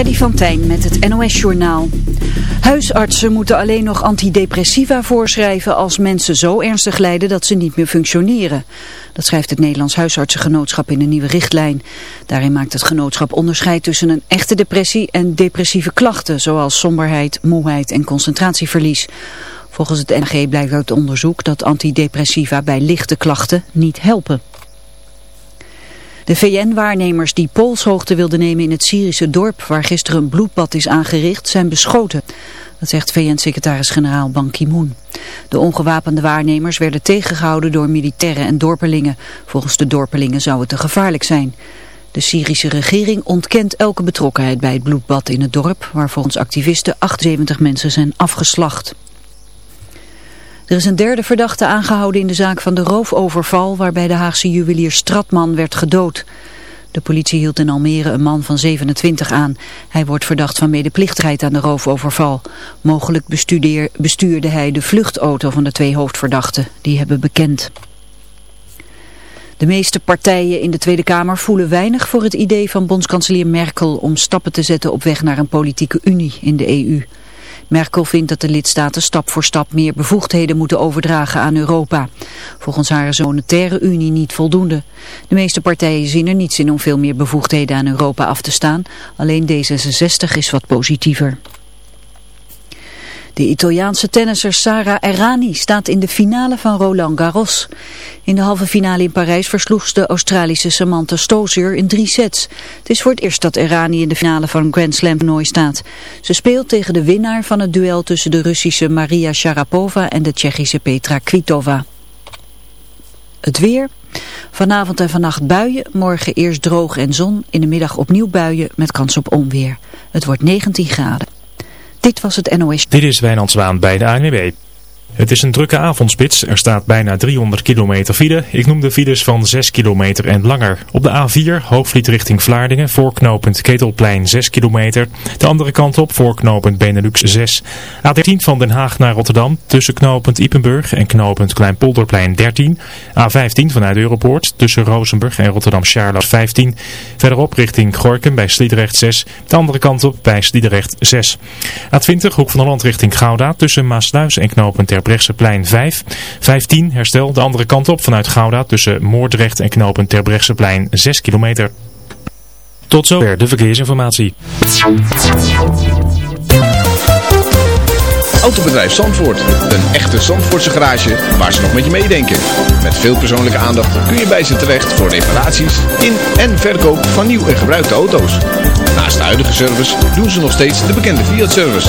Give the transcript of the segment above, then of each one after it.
Freddy van Tijn met het NOS-journaal. Huisartsen moeten alleen nog antidepressiva voorschrijven als mensen zo ernstig lijden dat ze niet meer functioneren. Dat schrijft het Nederlands Huisartsengenootschap in een nieuwe richtlijn. Daarin maakt het genootschap onderscheid tussen een echte depressie en depressieve klachten, zoals somberheid, moeheid en concentratieverlies. Volgens het NG blijkt uit onderzoek dat antidepressiva bij lichte klachten niet helpen. De VN-waarnemers die polshoogte wilden nemen in het Syrische dorp waar gisteren een bloedbad is aangericht zijn beschoten. Dat zegt VN-secretaris-generaal Ban Ki-moon. De ongewapende waarnemers werden tegengehouden door militairen en dorpelingen. Volgens de dorpelingen zou het te gevaarlijk zijn. De Syrische regering ontkent elke betrokkenheid bij het bloedbad in het dorp, waar volgens activisten 78 mensen zijn afgeslacht. Er is een derde verdachte aangehouden in de zaak van de roofoverval waarbij de Haagse juwelier Stratman werd gedood. De politie hield in Almere een man van 27 aan. Hij wordt verdacht van medeplichtigheid aan de roofoverval. Mogelijk bestuurde hij de vluchtauto van de twee hoofdverdachten. Die hebben bekend. De meeste partijen in de Tweede Kamer voelen weinig voor het idee van bondskanselier Merkel om stappen te zetten op weg naar een politieke unie in de EU. Merkel vindt dat de lidstaten stap voor stap meer bevoegdheden moeten overdragen aan Europa. Volgens haar is de monetaire unie niet voldoende. De meeste partijen zien er niets in om veel meer bevoegdheden aan Europa af te staan. Alleen D66 is wat positiever. De Italiaanse tennisser Sara Errani staat in de finale van Roland Garros. In de halve finale in Parijs versloeg de Australische Samantha Stosur in drie sets. Het is voor het eerst dat Errani in de finale van Grand Slam toernooi staat. Ze speelt tegen de winnaar van het duel tussen de Russische Maria Sharapova en de Tsjechische Petra Kvitova. Het weer. Vanavond en vannacht buien, morgen eerst droog en zon, in de middag opnieuw buien met kans op onweer. Het wordt 19 graden. Dit was het NOS. Dit is Wijnand Zwaan bij de ANWB. Het is een drukke avondspits. Er staat bijna 300 kilometer file. Ik noem de files van 6 kilometer en langer. Op de A4, hoofdvliet richting Vlaardingen, voorknopend Ketelplein 6 kilometer. De andere kant op, voorknopend Benelux 6. A13 van Den Haag naar Rotterdam, tussen knooppunt Ipenburg en knooppunt Kleinpolderplein 13. A15 vanuit Europoort, tussen Rozenburg en Rotterdam-Charlotte 15. Verderop richting Gorkum bij Sliedrecht 6. De andere kant op bij Sliedrecht 6. A20, hoek van Holland richting Gouda, tussen Maasluis en Ter Terbrechtseplein 5. 15 herstel de andere kant op vanuit Gouda tussen Moordrecht en knopen Terbrechtseplein 6 kilometer. Tot zover de verkeersinformatie. Autobedrijf Zandvoort. Een echte Zandvoortse garage waar ze nog met je meedenken. Met veel persoonlijke aandacht kun je bij ze terecht voor reparaties in en verkoop van nieuw en gebruikte auto's. Naast de huidige service doen ze nog steeds de bekende Fiat-service.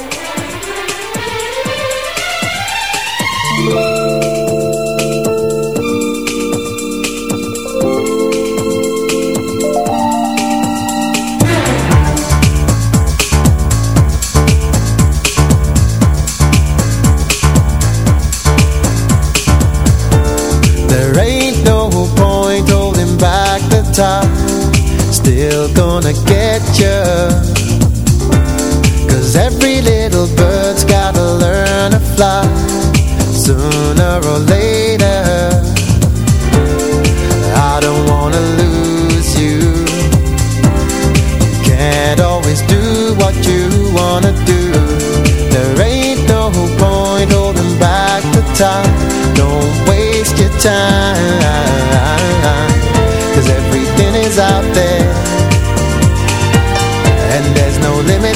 Still gonna get you Cause every little bird's gotta learn to fly Sooner or later. I don't wanna lose you You. Can't always do what you wanna do. There ain't no point holding back the time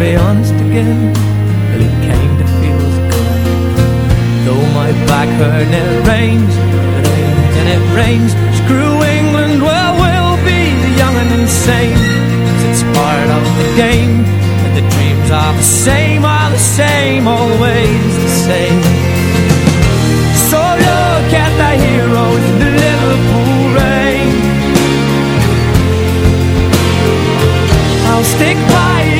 be honest again, well, it kinda feels good. Though my back hurt and it rains, it rains and it rains. Screw England, well, we'll be young and insane. Cause it's part of the game, and the dreams are the same, are the same, always the same. So look at the heroes in the Liverpool rain. I'll stick by you.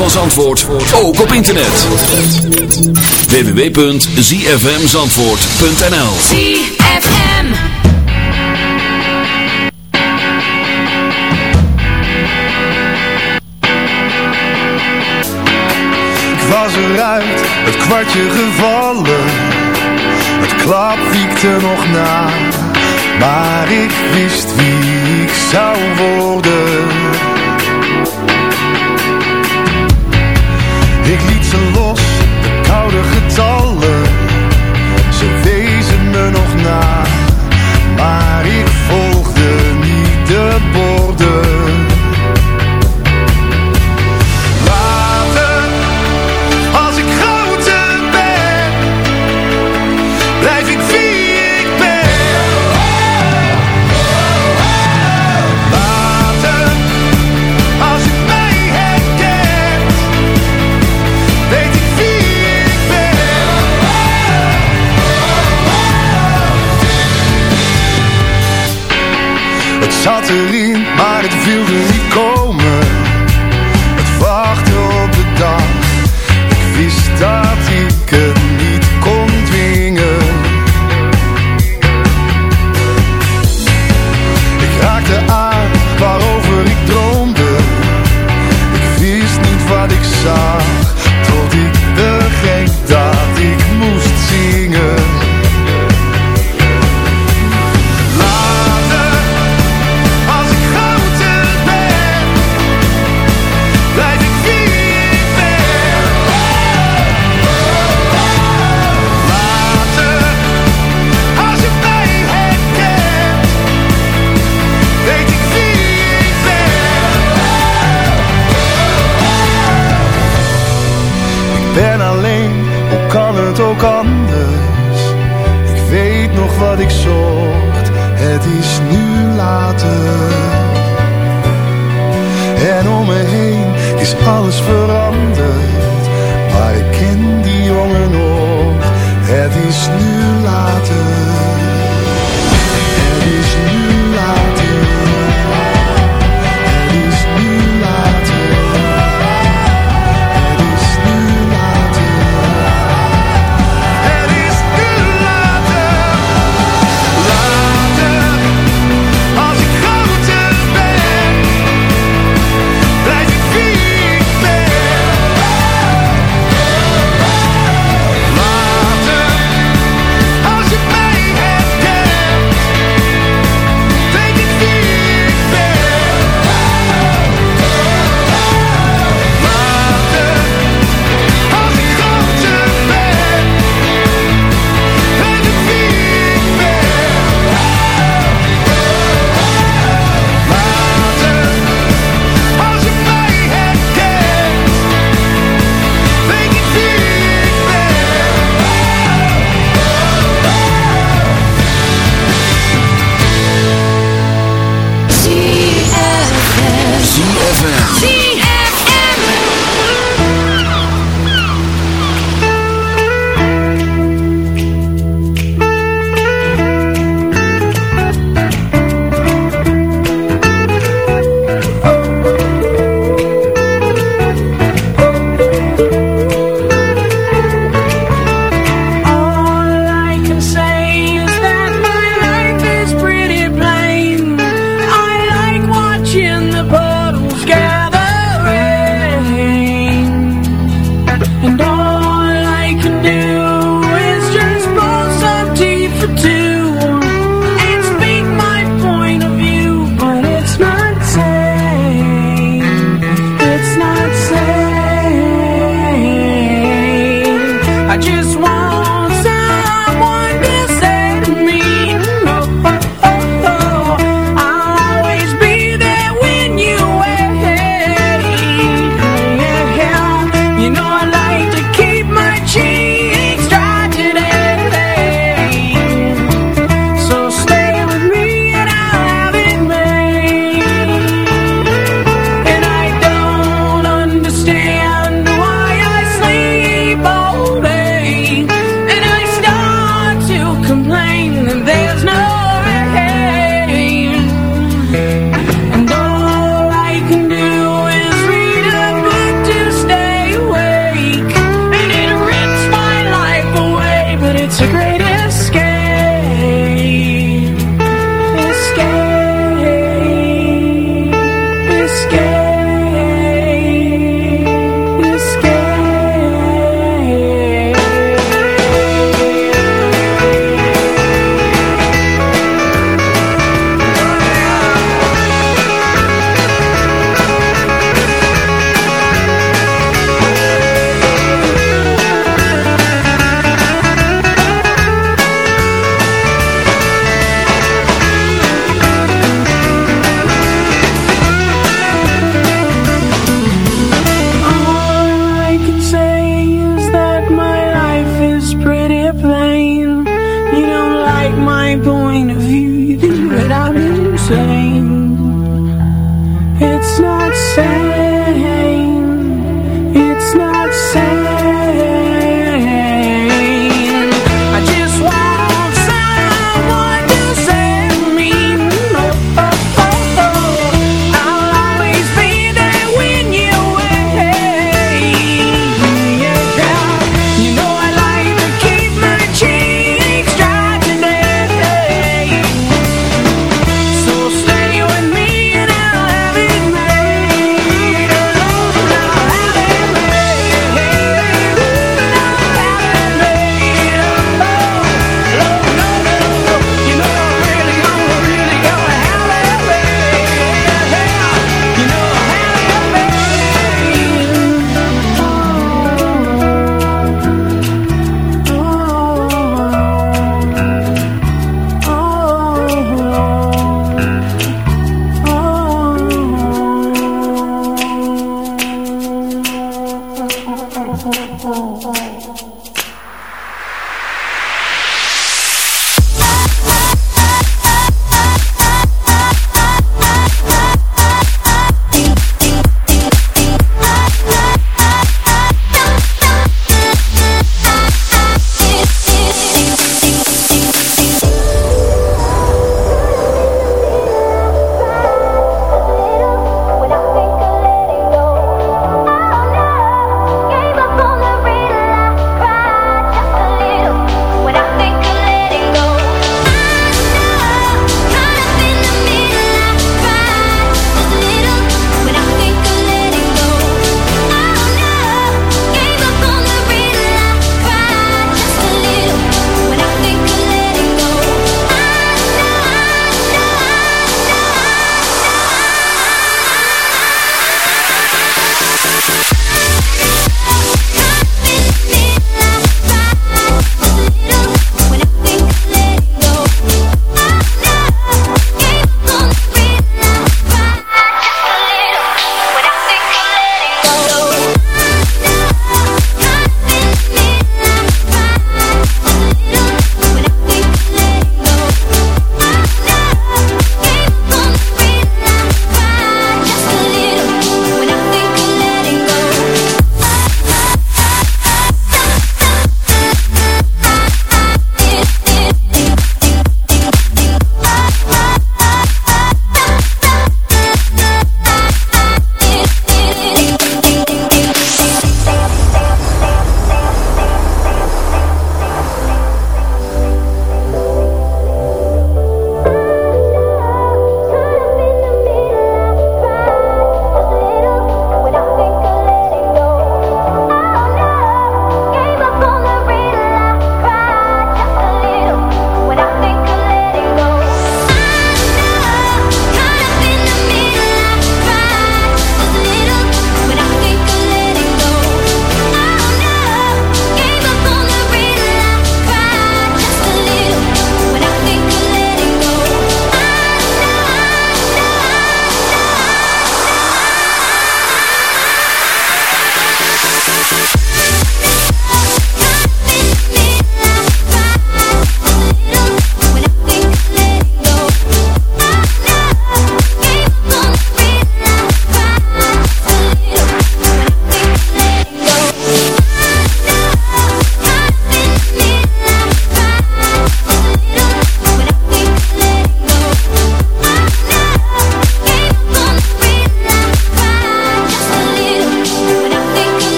van Zandvoort ook op internet. www.zfmzandvoort.nl ZFM Ik was eruit, het kwartje gevallen. Het klap wiekte nog na Maar ik wist wie ik zou worden. Ik liet ze los, de koude getallen. Ze wezen me nog na, maar ik volgde niet de bord. zat erin, maar het viel er.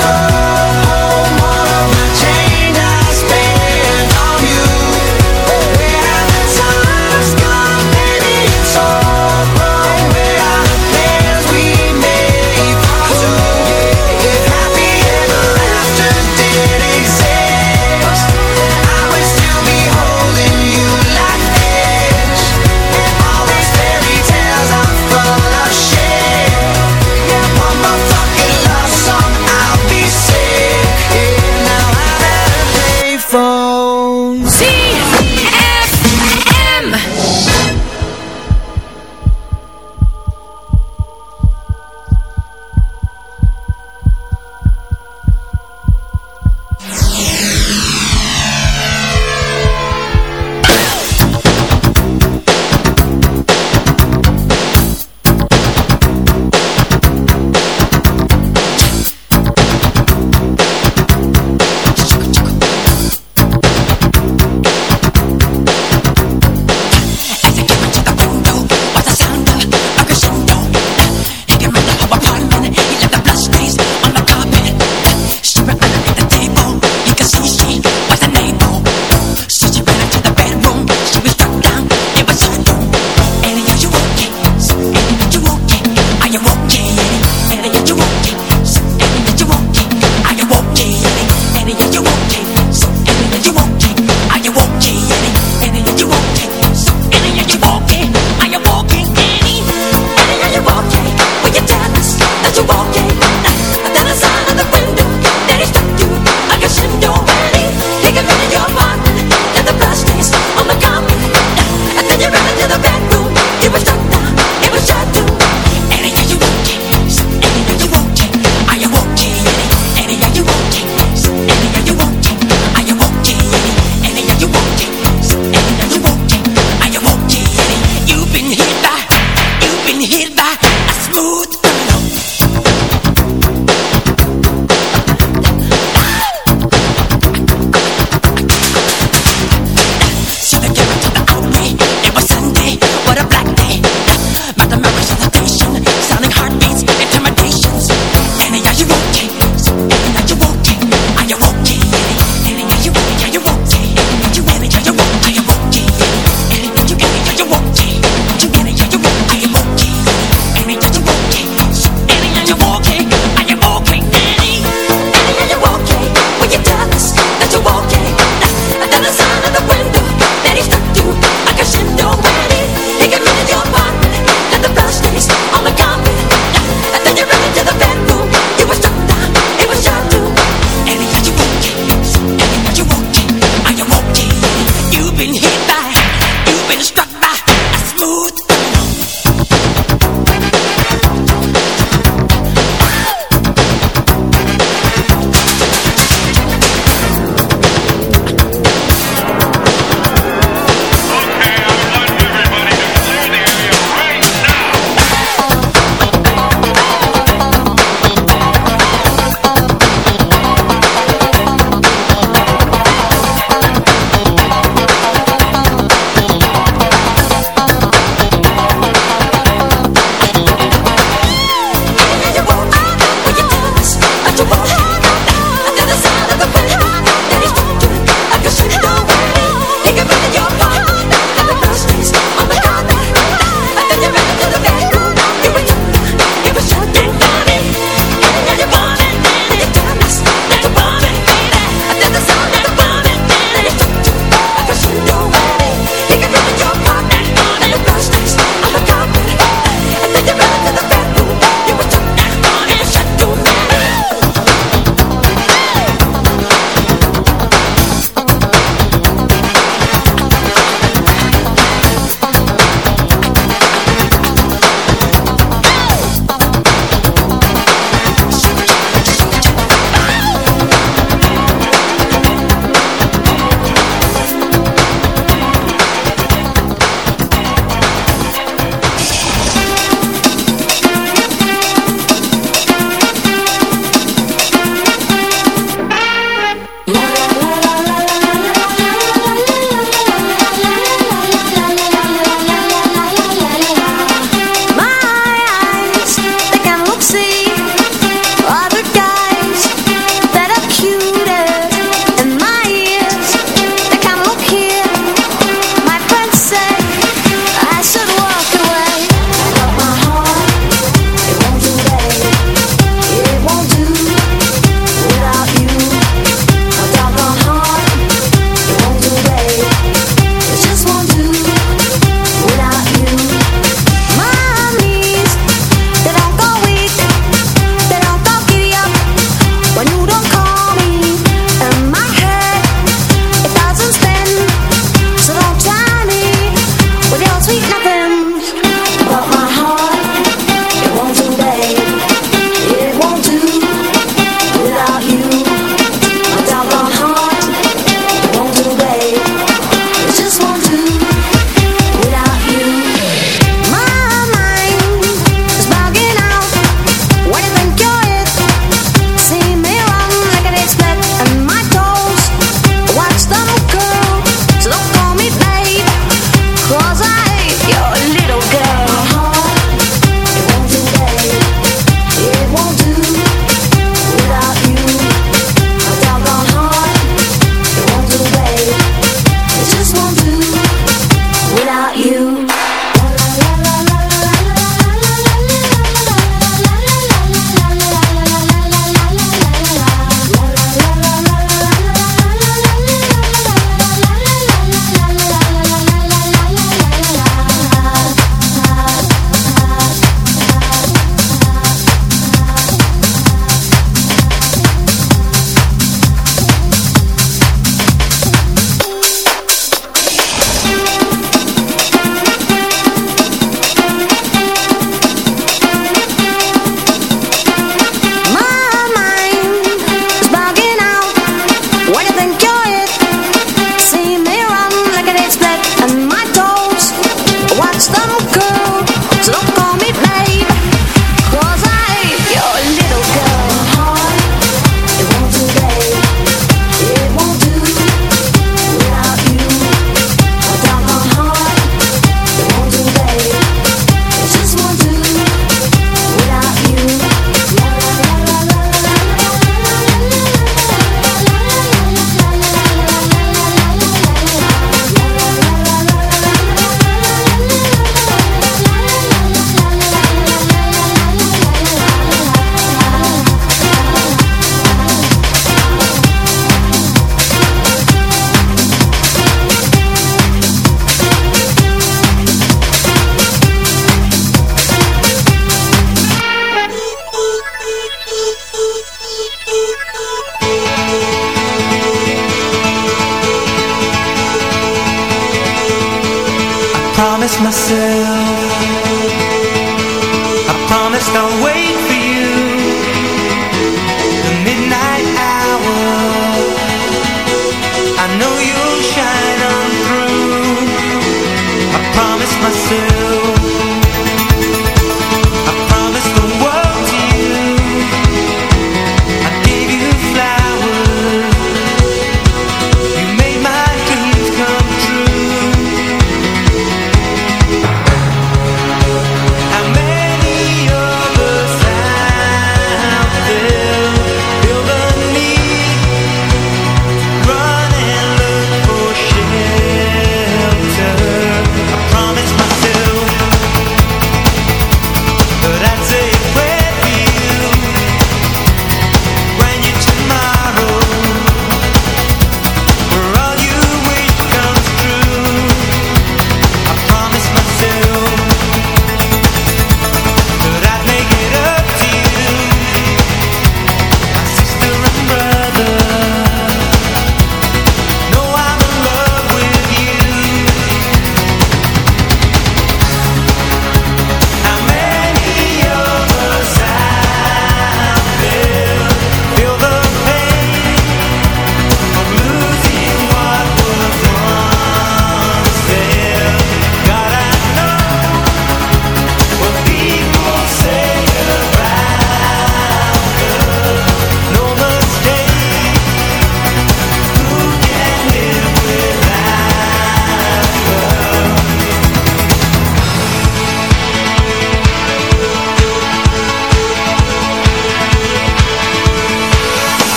Oh